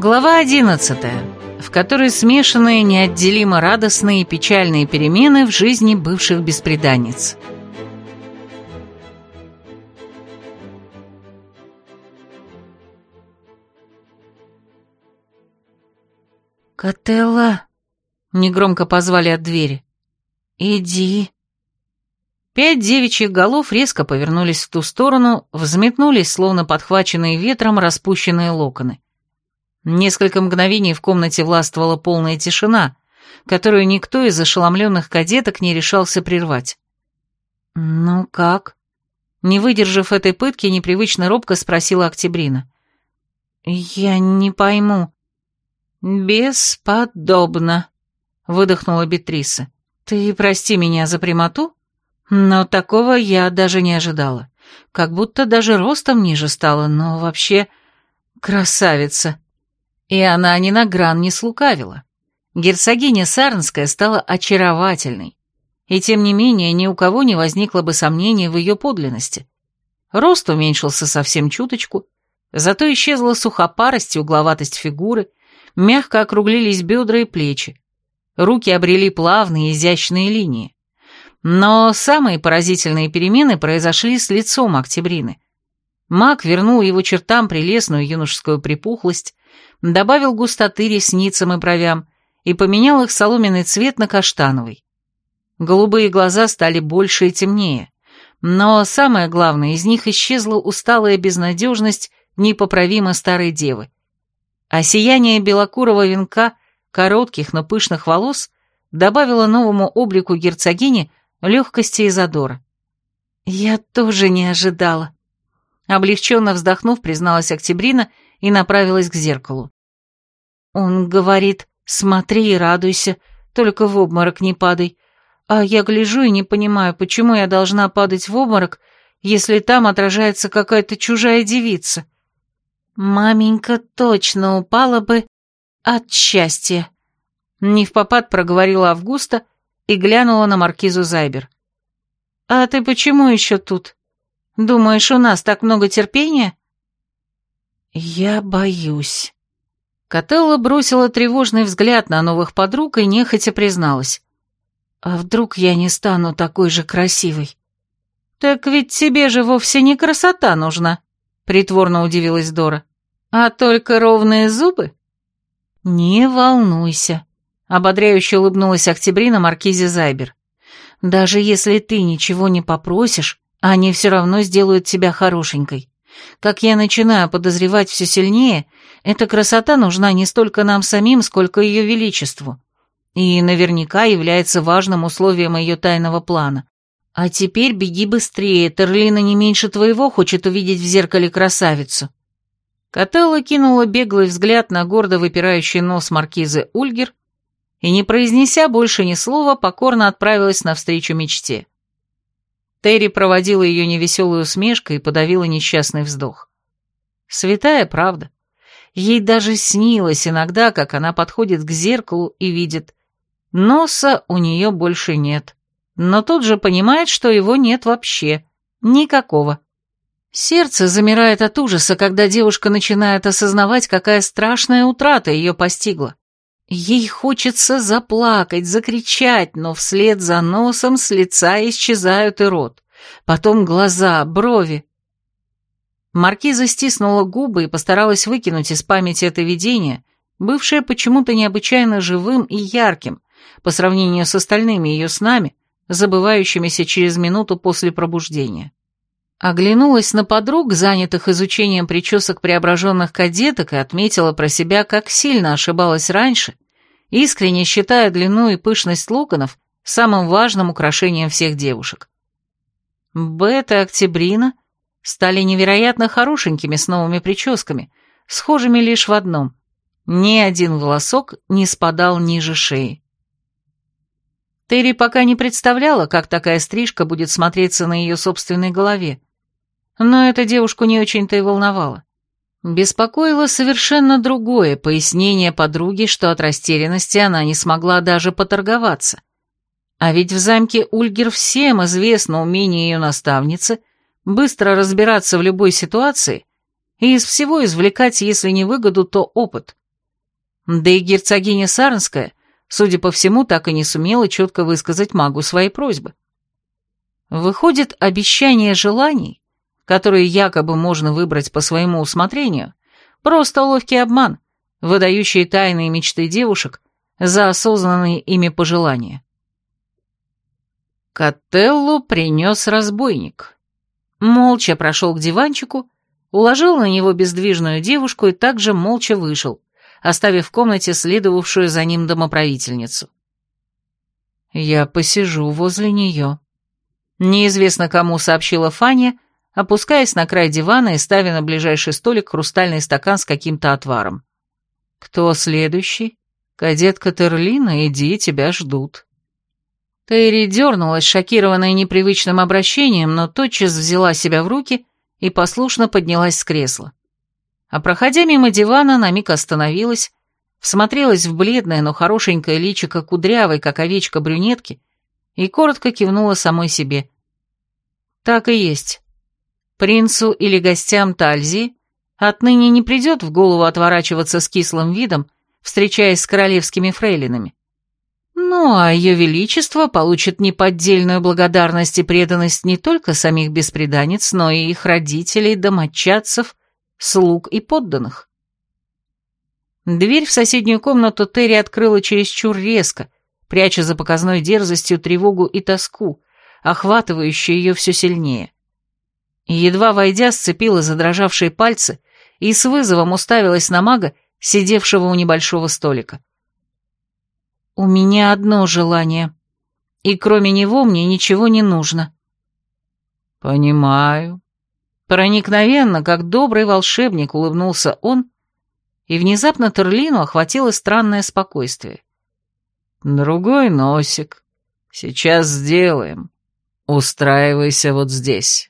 Глава одиннадцатая, в которой смешаны неотделимо радостные и печальные перемены в жизни бывших беспреданниц. «Котелла!» — негромко позвали от двери. «Иди!» Пять девичьих голов резко повернулись в ту сторону, взметнулись, словно подхваченные ветром распущенные локоны. Несколько мгновений в комнате властвовала полная тишина, которую никто из ошеломленных кадеток не решался прервать. «Ну как?» Не выдержав этой пытки, непривычно робко спросила Октябрина. «Я не пойму». «Бесподобно», — выдохнула Бетриса. «Ты прости меня за прямоту, но такого я даже не ожидала. Как будто даже ростом ниже стала, но вообще красавица». И она ни на гран не слукавила. Герцогиня Сарнская стала очаровательной, и тем не менее ни у кого не возникло бы сомнений в ее подлинности. Рост уменьшился совсем чуточку, зато исчезла сухопарость и угловатость фигуры, мягко округлились бедра и плечи, руки обрели плавные изящные линии. Но самые поразительные перемены произошли с лицом Октябрины. Маг вернул его чертам прелестную юношескую припухлость, добавил густоты ресницам и бровям и поменял их соломенный цвет на каштановый. Голубые глаза стали больше и темнее, но самое главное, из них исчезла усталая безнадежность непоправимо старой девы. А сияние белокурого венка, коротких, но пышных волос, добавило новому облику герцогини легкости и задора. «Я тоже не ожидала», — облегченно вздохнув, призналась Октябрина и направилась к зеркалу. Он говорит, смотри и радуйся, только в обморок не падай. А я гляжу и не понимаю, почему я должна падать в обморок, если там отражается какая-то чужая девица. Маменька точно упала бы от счастья. Не в попад проговорила Августа и глянула на маркизу Зайбер. «А ты почему еще тут? Думаешь, у нас так много терпения?» «Я боюсь». Котелла бросила тревожный взгляд на новых подруг и нехотя призналась. «А вдруг я не стану такой же красивой?» «Так ведь тебе же вовсе не красота нужна», — притворно удивилась Дора. «А только ровные зубы?» «Не волнуйся», — ободряюще улыбнулась Октябрина Маркизе Зайбер. «Даже если ты ничего не попросишь, они все равно сделают тебя хорошенькой. Как я начинаю подозревать все сильнее, эта красота нужна не столько нам самим, сколько ее величеству. И наверняка является важным условием ее тайного плана. А теперь беги быстрее, Терлина не меньше твоего хочет увидеть в зеркале красавицу. Котелла кинула беглый взгляд на гордо выпирающий нос маркизы Ульгер и, не произнеся больше ни слова, покорно отправилась навстречу мечте. Терри проводила ее невеселую усмешкой и подавила несчастный вздох. Святая правда. Ей даже снилось иногда, как она подходит к зеркалу и видит, носа у нее больше нет, но тут же понимает, что его нет вообще, никакого. Сердце замирает от ужаса, когда девушка начинает осознавать, какая страшная утрата ее постигла. Ей хочется заплакать, закричать, но вслед за носом с лица исчезают и рот. Потом глаза, брови. Маркиза стиснула губы и постаралась выкинуть из памяти это видение, бывшее почему-то необычайно живым и ярким, по сравнению с остальными ее снами, забывающимися через минуту после пробуждения. Оглянулась на подруг, занятых изучением причесок преображенных кадеток, и отметила про себя, как сильно ошибалась раньше, искренне считая длину и пышность локонов самым важным украшением всех девушек. Бета и Октябрина стали невероятно хорошенькими с новыми прическами, схожими лишь в одном — ни один волосок не спадал ниже шеи. Терри пока не представляла, как такая стрижка будет смотреться на ее собственной голове, но эта девушку не очень-то и волновало. Беспокоило совершенно другое пояснение подруги, что от растерянности она не смогла даже поторговаться. А ведь в замке Ульгер всем известно умение ее наставницы быстро разбираться в любой ситуации и из всего извлекать, если не выгоду, то опыт. Да и герцогиня Сарнская, судя по всему, так и не сумела четко высказать магу свои просьбы. Выходит, обещание желаний, которые якобы можно выбрать по своему усмотрению, просто ловкий обман, выдающий тайные мечты девушек за осознанные ими пожелания. Котеллу принес разбойник. Молча прошел к диванчику, уложил на него бездвижную девушку и также молча вышел, оставив в комнате следовавшую за ним домоправительницу. «Я посижу возле нее», — неизвестно кому сообщила Фаня, опускаясь на край дивана и ставя на ближайший столик хрустальный стакан с каким-то отваром. «Кто следующий? Кадетка Терлина, иди, тебя ждут». Тейри дернулась, шокированная непривычным обращением, но тотчас взяла себя в руки и послушно поднялась с кресла. А проходя мимо дивана, на миг остановилась, всмотрелась в бледное, но хорошенькое личико кудрявой, как овечка брюнетки, и коротко кивнула самой себе. Так и есть. Принцу или гостям Тальзии отныне не придет в голову отворачиваться с кислым видом, встречаясь с королевскими фрейлинами. Ну, а ее величество получит неподдельную благодарность и преданность не только самих беспреданниц, но и их родителей, домочадцев, слуг и подданных. Дверь в соседнюю комнату Терри открыла чересчур резко, пряча за показной дерзостью тревогу и тоску, охватывающую ее все сильнее. Едва войдя, сцепила задрожавшие пальцы и с вызовом уставилась на мага, сидевшего у небольшого столика. «У меня одно желание, и кроме него мне ничего не нужно». «Понимаю». Проникновенно, как добрый волшебник, улыбнулся он, и внезапно Терлину охватило странное спокойствие. «Другой носик. Сейчас сделаем. Устраивайся вот здесь».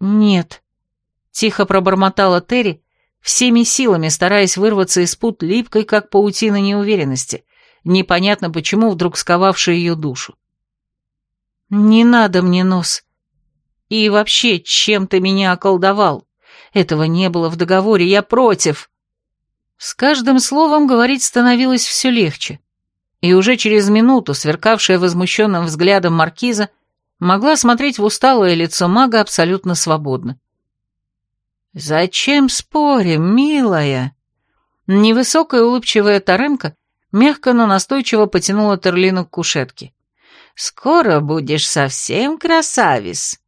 «Нет», — тихо пробормотала Терри, всеми силами стараясь вырваться из пут липкой, как паутина неуверенности, непонятно почему вдруг сковавшей ее душу. «Не надо мне нос. И вообще, чем ты меня околдовал? Этого не было в договоре, я против». С каждым словом говорить становилось все легче, и уже через минуту, сверкавшая возмущенным взглядом маркиза, могла смотреть в усталое лицо мага абсолютно свободно. «Зачем спорим, милая?» Невысокая улыбчивая Таремка мягко, но настойчиво потянула Терлину к кушетке. «Скоро будешь совсем красавис».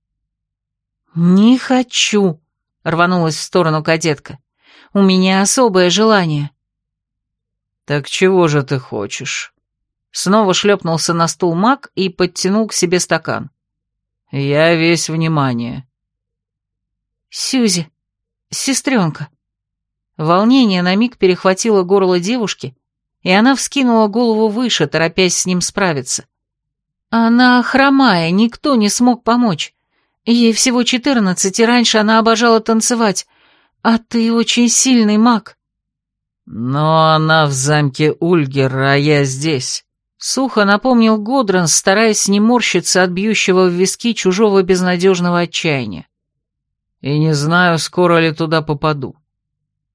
«Не хочу», — рванулась в сторону кадетка. «У меня особое желание». «Так чего же ты хочешь?» Снова шлепнулся на стул маг и подтянул к себе стакан. «Я весь внимание». «Сюзи, сестренка». Волнение на миг перехватило горло девушки, и она вскинула голову выше, торопясь с ним справиться. Она хромая, никто не смог помочь. Ей всего четырнадцать, и раньше она обожала танцевать, а ты очень сильный маг. Но она в замке Ульгер, а я здесь. Сухо напомнил Годран, стараясь не морщиться от бьющего в виски чужого безнадежного отчаяния. И не знаю, скоро ли туда попаду.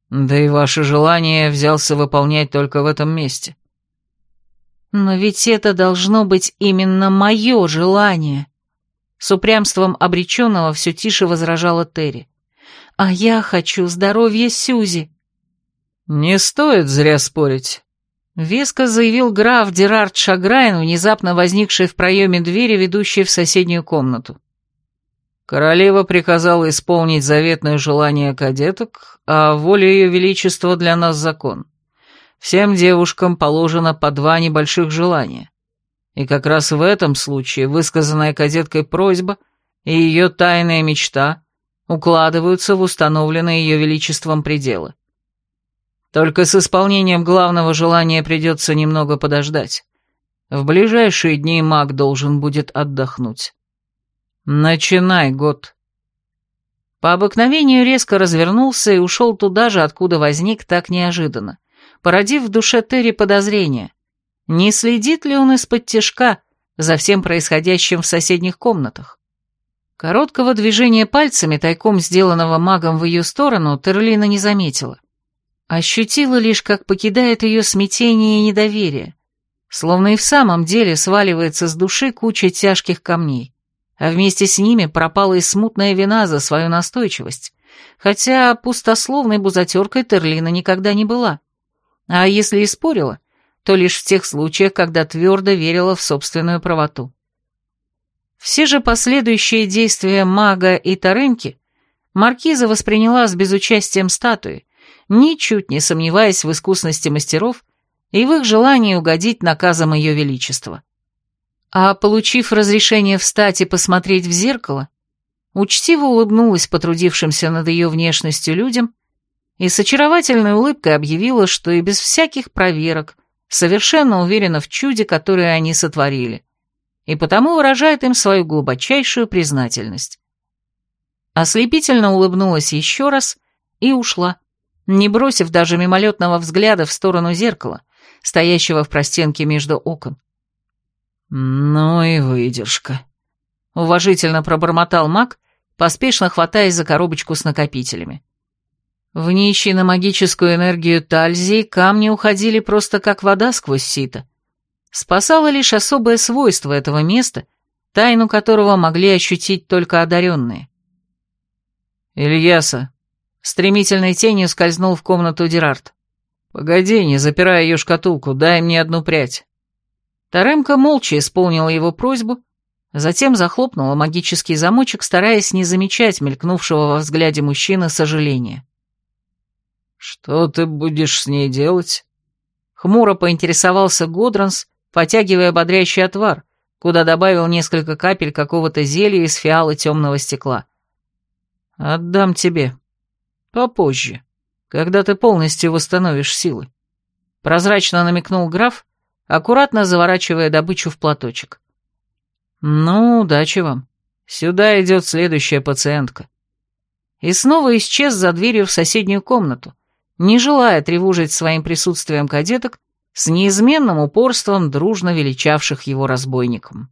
Да и ваше желание взялся выполнять только в этом месте. Но ведь это должно быть именно мое желание. С упрямством обреченного все тише возражала Терри. А я хочу здоровья Сюзи. Не стоит зря спорить. Веско заявил граф Дерард Шаграйн, внезапно возникший в проеме двери, ведущей в соседнюю комнату. Королева приказала исполнить заветное желание кадеток, а воля ее величества для нас закон. Всем девушкам положено по два небольших желания. И как раз в этом случае высказанная кадеткой просьба и ее тайная мечта укладываются в установленные ее величеством пределы. Только с исполнением главного желания придется немного подождать. В ближайшие дни маг должен будет отдохнуть. «Начинай, год». По обыкновению резко развернулся и ушел туда же, откуда возник так неожиданно, породив в душе Терри подозрение. Не следит ли он из-под тяжка за всем происходящим в соседних комнатах? Короткого движения пальцами, тайком сделанного магом в ее сторону, Терлина не заметила. Ощутила лишь, как покидает ее смятение и недоверие, словно и в самом деле сваливается с души куча тяжких камней, а вместе с ними пропала и смутная вина за свою настойчивость, хотя пустословной бузатеркой Терлина никогда не была. А если и спорила, то лишь в тех случаях, когда твердо верила в собственную правоту. Все же последующие действия мага и Тарынки маркиза восприняла с безучастием статуи, ничуть не сомневаясь в искусности мастеров и в их желании угодить наказам ее величества. А получив разрешение встать и посмотреть в зеркало, учтиво улыбнулась потрудившимся над ее внешностью людям и с очаровательной улыбкой объявила, что и без всяких проверок совершенно уверена в чуде, которое они сотворили, и потому выражает им свою глубочайшую признательность. Ослепительно улыбнулась еще раз и ушла, не бросив даже мимолетного взгляда в сторону зеркала, стоящего в простенке между окон. «Ну и выдержка», — уважительно пробормотал маг, поспешно хватаясь за коробочку с накопителями. В нищей на магическую энергию Тальзии камни уходили просто как вода сквозь сито. Спасало лишь особое свойство этого места, тайну которого могли ощутить только одаренные. «Ильяса!» Стремительной тенью скользнул в комнату Дерард. «Погоди, не запирай ее шкатулку, дай мне одну прядь». Таремка молча исполнила его просьбу, затем захлопнула магический замочек, стараясь не замечать мелькнувшего во взгляде мужчины сожаления. «Что ты будешь с ней делать?» Хмуро поинтересовался Годранс, потягивая бодрящий отвар, куда добавил несколько капель какого-то зелья из фиала темного стекла. «Отдам тебе. Попозже, когда ты полностью восстановишь силы». Прозрачно намекнул граф, аккуратно заворачивая добычу в платочек. «Ну, удачи вам. Сюда идет следующая пациентка». И снова исчез за дверью в соседнюю комнату, не желая тревожить своим присутствием кадеток с неизменным упорством дружно величавших его разбойником.